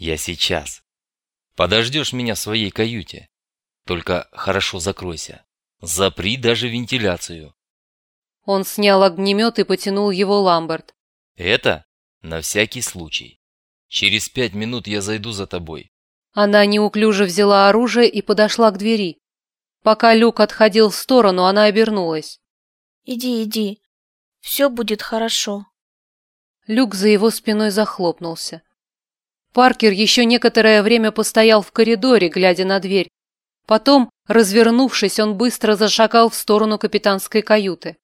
Я сейчас. Подождешь меня в своей каюте. Только хорошо закройся. Запри даже вентиляцию. Он снял огнемет и потянул его Ламберт. Это на всякий случай. Через пять минут я зайду за тобой. Она неуклюже взяла оружие и подошла к двери. Пока Люк отходил в сторону, она обернулась. Иди, иди. Все будет хорошо. Люк за его спиной захлопнулся. Паркер еще некоторое время постоял в коридоре, глядя на дверь. Потом, развернувшись, он быстро зашагал в сторону капитанской каюты.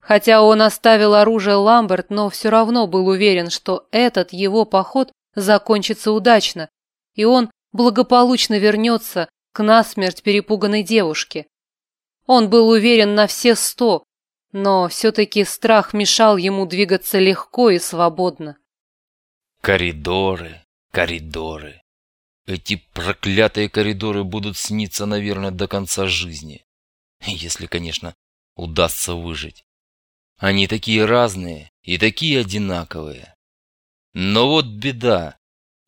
Хотя он оставил оружие Ламберт, но все равно был уверен, что этот его поход закончится удачно, и он благополучно вернется к насмерть перепуганной девушке. Он был уверен на все сто, но все-таки страх мешал ему двигаться легко и свободно. Коридоры, коридоры. Эти проклятые коридоры будут сниться, наверное, до конца жизни. Если, конечно, удастся выжить. Они такие разные и такие одинаковые. Но вот беда.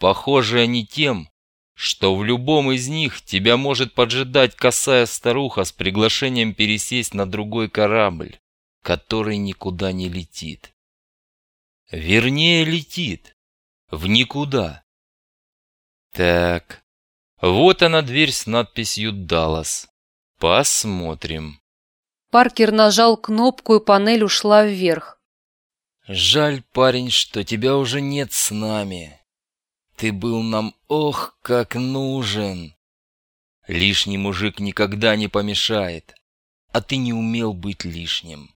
Похожи они тем, что в любом из них тебя может поджидать косая старуха с приглашением пересесть на другой корабль, который никуда не летит. Вернее, летит. В никуда. Так, вот она дверь с надписью «Даллас». Посмотрим. Паркер нажал кнопку, и панель ушла вверх. Жаль, парень, что тебя уже нет с нами. Ты был нам ох, как нужен. Лишний мужик никогда не помешает, а ты не умел быть лишним.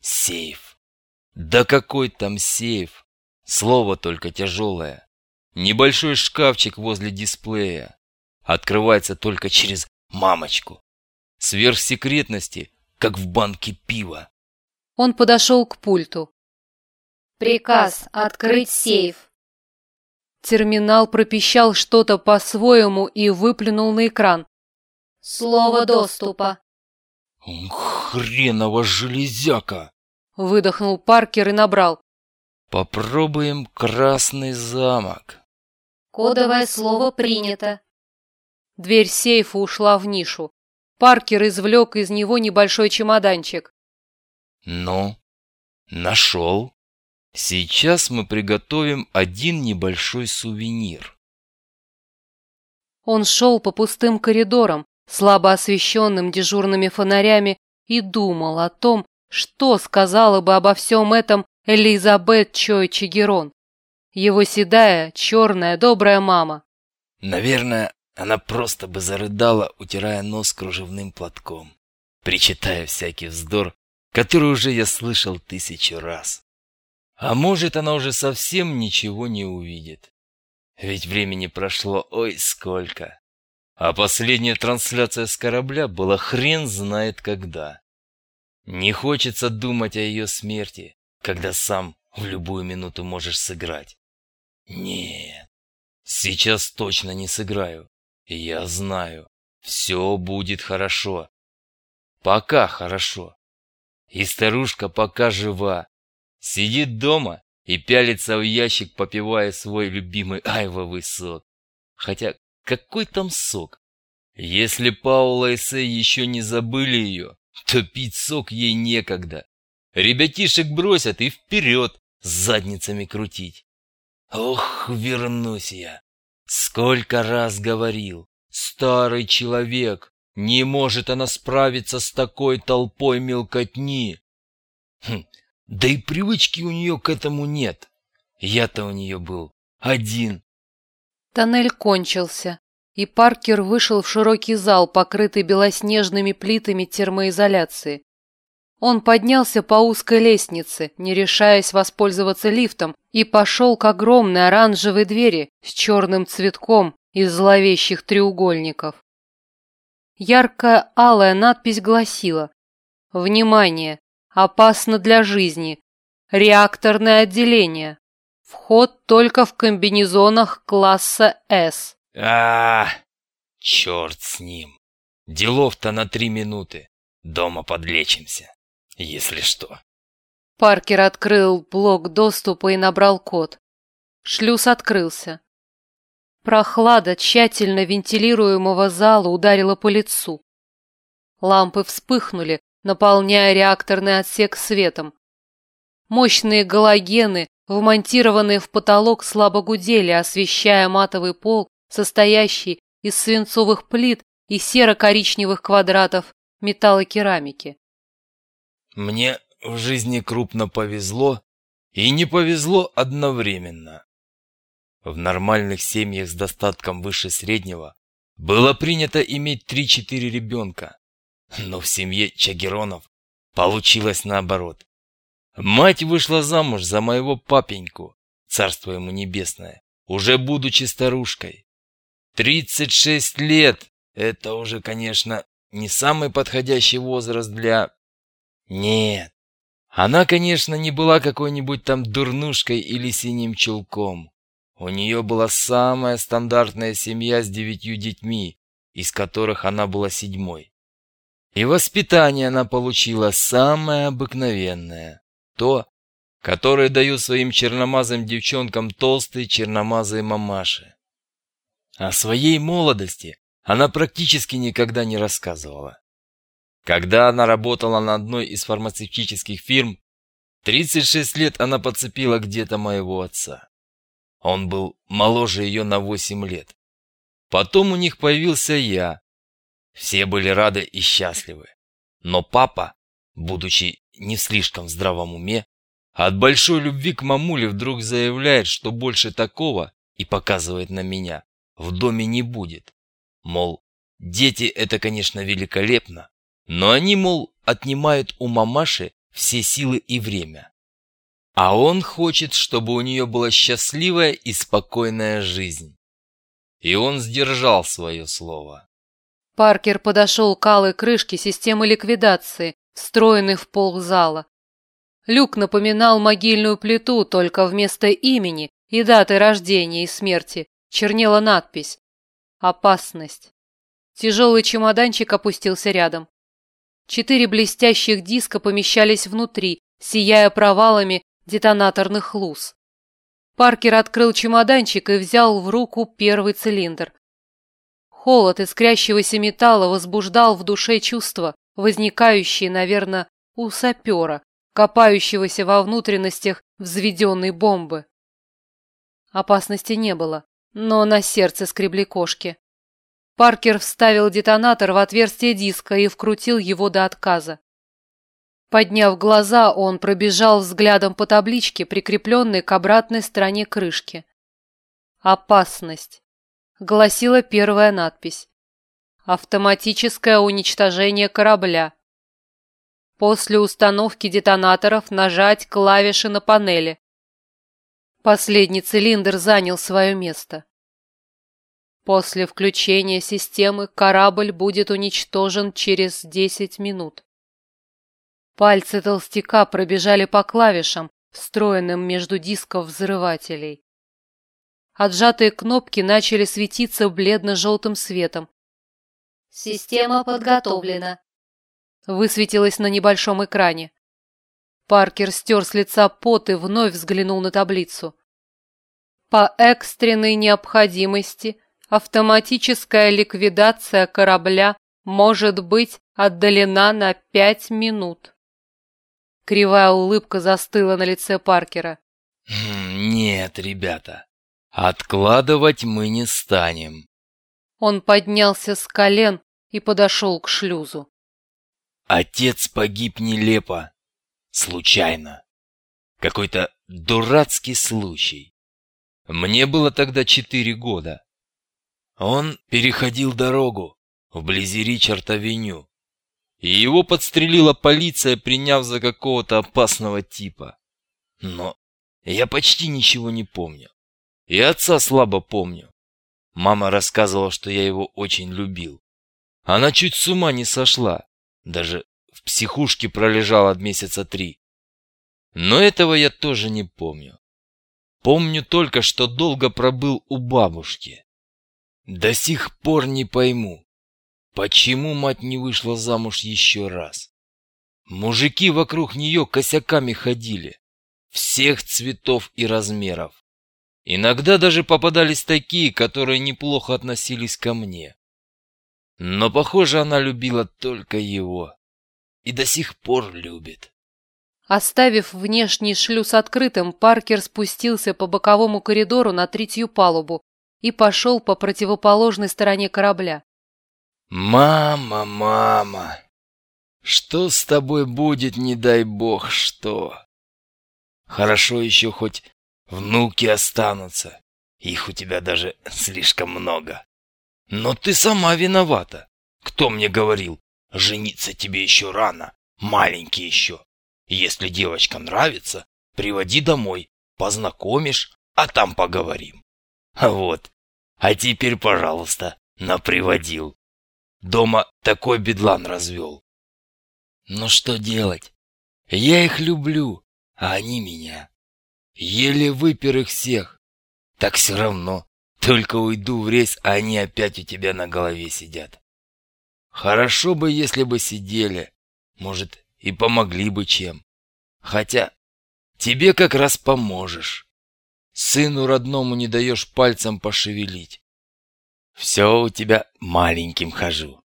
Сейф. Да какой там сейф? Слово только тяжелое. Небольшой шкафчик возле дисплея. Открывается только через мамочку. Сверхсекретности, как в банке пива. Он подошел к пульту. Приказ открыть сейф. Терминал пропищал что-то по-своему и выплюнул на экран. Слово доступа. Хренова железяка! Выдохнул Паркер и набрал. Попробуем красный замок. Кодовое слово принято. Дверь сейфа ушла в нишу. Паркер извлек из него небольшой чемоданчик. Ну, нашел. Сейчас мы приготовим один небольшой сувенир. Он шел по пустым коридорам, слабо освещенным дежурными фонарями, и думал о том, что сказала бы обо всем этом Элизабет Чой Чигерон, его седая, черная, добрая мама. Наверное, она просто бы зарыдала, утирая нос кружевным платком, причитая всякий вздор, который уже я слышал тысячу раз. А может, она уже совсем ничего не увидит. Ведь времени прошло ой сколько. А последняя трансляция с корабля была хрен знает когда. Не хочется думать о ее смерти, когда сам в любую минуту можешь сыграть. Нет, сейчас точно не сыграю. Я знаю, все будет хорошо. Пока хорошо. И старушка пока жива, Сидит дома и пялится в ящик, попивая свой любимый айвовый сок. Хотя какой там сок? Если Паула и Сэй еще не забыли ее, то пить сок ей некогда. Ребятишек бросят и вперед с задницами крутить. Ох, вернусь я. Сколько раз говорил, старый человек, не может она справиться с такой толпой мелкотни. Хм, да и привычки у нее к этому нет. Я-то у нее был один. Тоннель кончился, и Паркер вышел в широкий зал, покрытый белоснежными плитами термоизоляции. Он поднялся по узкой лестнице, не решаясь воспользоваться лифтом, и пошел к огромной оранжевой двери с черным цветком из зловещих треугольников. Яркая алая надпись гласила «Внимание! Опасно для жизни. Реакторное отделение. Вход только в комбинезонах класса С. А, черт с ним. Делов-то на три минуты. Дома подлечимся, если что. Паркер открыл блок доступа и набрал код. шлюз открылся. Прохлада тщательно вентилируемого зала ударила по лицу. Лампы вспыхнули, наполняя реакторный отсек светом. Мощные галогены, вмонтированные в потолок, слабо гудели, освещая матовый пол, состоящий из свинцовых плит и серо-коричневых квадратов металлокерамики. Мне в жизни крупно повезло и не повезло одновременно. В нормальных семьях с достатком выше среднего было принято иметь 3-4 ребенка, но в семье Чагеронов получилось наоборот. Мать вышла замуж за моего папеньку, царство ему небесное, уже будучи старушкой. 36 лет – это уже, конечно, не самый подходящий возраст для... Нет, она, конечно, не была какой-нибудь там дурнушкой или синим чулком. У нее была самая стандартная семья с девятью детьми, из которых она была седьмой. И воспитание она получила самое обыкновенное, то, которое дают своим черномазым девчонкам толстые черномазые мамаши. О своей молодости она практически никогда не рассказывала. Когда она работала на одной из фармацевтических фирм, 36 лет она подцепила где-то моего отца. Он был моложе ее на 8 лет. Потом у них появился я. Все были рады и счастливы. Но папа, будучи не слишком в здравом уме, от большой любви к мамуле вдруг заявляет, что больше такого, и показывает на меня, в доме не будет. Мол, дети это, конечно, великолепно, но они, мол, отнимают у мамаши все силы и время. А он хочет, чтобы у нее была счастливая и спокойная жизнь. И он сдержал свое слово. Паркер подошел к алой крышке системы ликвидации, встроенной в пол зала. Люк напоминал могильную плиту, только вместо имени и даты рождения и смерти чернела надпись «Опасность». Тяжелый чемоданчик опустился рядом. Четыре блестящих диска помещались внутри, сияя провалами детонаторных луз. Паркер открыл чемоданчик и взял в руку первый цилиндр. Холод искрящегося металла возбуждал в душе чувства, возникающие, наверное, у сапера, копающегося во внутренностях взведенной бомбы. Опасности не было, но на сердце скребли кошки. Паркер вставил детонатор в отверстие диска и вкрутил его до отказа. Подняв глаза, он пробежал взглядом по табличке, прикрепленной к обратной стороне крышки. «Опасность», — гласила первая надпись. «Автоматическое уничтожение корабля». После установки детонаторов нажать клавиши на панели. Последний цилиндр занял свое место. После включения системы корабль будет уничтожен через 10 минут. Пальцы толстяка пробежали по клавишам, встроенным между дисков взрывателей. Отжатые кнопки начали светиться бледно-желтым светом. «Система подготовлена», — высветилось на небольшом экране. Паркер стер с лица пот и вновь взглянул на таблицу. По экстренной необходимости автоматическая ликвидация корабля может быть отдалена на пять минут. Кривая улыбка застыла на лице Паркера. «Хм, «Нет, ребята, откладывать мы не станем». Он поднялся с колен и подошел к шлюзу. Отец погиб нелепо, случайно. Какой-то дурацкий случай. Мне было тогда четыре года. Он переходил дорогу вблизи Ричард-авеню, и его подстрелила полиция, приняв за какого-то опасного типа. Но я почти ничего не помню. И отца слабо помню. Мама рассказывала, что я его очень любил. Она чуть с ума не сошла. Даже в психушке пролежала месяца три. Но этого я тоже не помню. Помню только, что долго пробыл у бабушки. До сих пор не пойму, почему мать не вышла замуж еще раз. Мужики вокруг нее косяками ходили, всех цветов и размеров. Иногда даже попадались такие, которые неплохо относились ко мне. Но, похоже, она любила только его. И до сих пор любит. Оставив внешний шлюз открытым, Паркер спустился по боковому коридору на третью палубу и пошел по противоположной стороне корабля. «Мама, мама, что с тобой будет, не дай бог что? Хорошо еще хоть внуки останутся, их у тебя даже слишком много. Но ты сама виновата. Кто мне говорил, жениться тебе еще рано, маленький еще. Если девочка нравится, приводи домой, познакомишь, а там поговорим. Вот. А теперь, пожалуйста, наприводил. Дома такой бедлан развел. Но что делать? Я их люблю, а они меня. Еле выпер их всех. Так все равно. Только уйду в рейс, а они опять у тебя на голове сидят. Хорошо бы, если бы сидели. Может, и помогли бы чем. Хотя тебе как раз поможешь. Сыну родному не даешь пальцем пошевелить. Все у тебя маленьким хожу.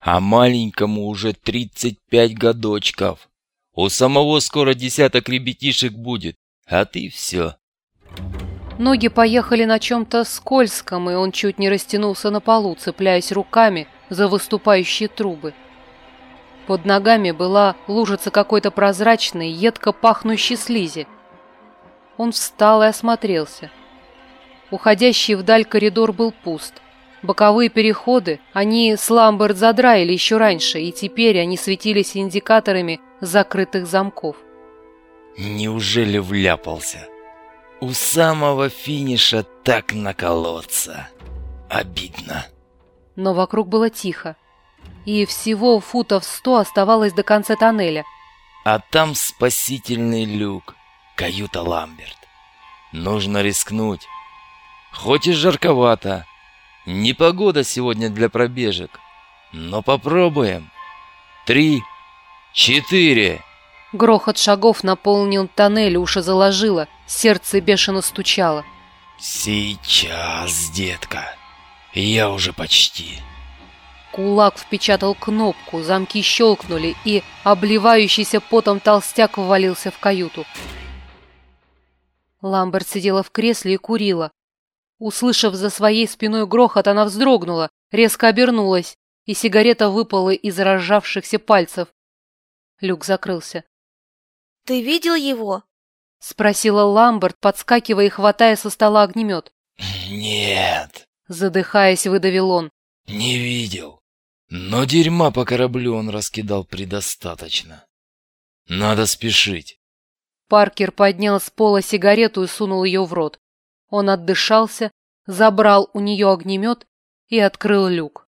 А маленькому уже тридцать пять годочков. У самого скоро десяток ребятишек будет, а ты все. Ноги поехали на чем-то скользком, и он чуть не растянулся на полу, цепляясь руками за выступающие трубы. Под ногами была лужица какой-то прозрачной, едко пахнущей слизи. Он встал и осмотрелся. Уходящий вдаль коридор был пуст. Боковые переходы, они с Ламберт задраили еще раньше, и теперь они светились индикаторами закрытых замков. Неужели вляпался? У самого финиша так наколоться. Обидно. Но вокруг было тихо и всего футов сто оставалось до конца тоннеля. А там спасительный люк, каюта Ламберт. Нужно рискнуть. Хоть и жарковато. Непогода сегодня для пробежек. Но попробуем. Три, четыре. Грохот шагов наполнил тоннель, уши заложило, сердце бешено стучало. Сейчас, детка. Я уже почти. Кулак впечатал кнопку, замки щелкнули, и обливающийся потом толстяк ввалился в каюту. Ламберт сидела в кресле и курила. Услышав за своей спиной грохот, она вздрогнула, резко обернулась, и сигарета выпала из разжавшихся пальцев. Люк закрылся. «Ты видел его?» — спросила Ламберт, подскакивая и хватая со стола огнемет. «Нет», — задыхаясь, выдавил он. «Не видел. Но дерьма по кораблю он раскидал предостаточно. Надо спешить. Паркер поднял с пола сигарету и сунул ее в рот. Он отдышался, забрал у нее огнемет и открыл люк.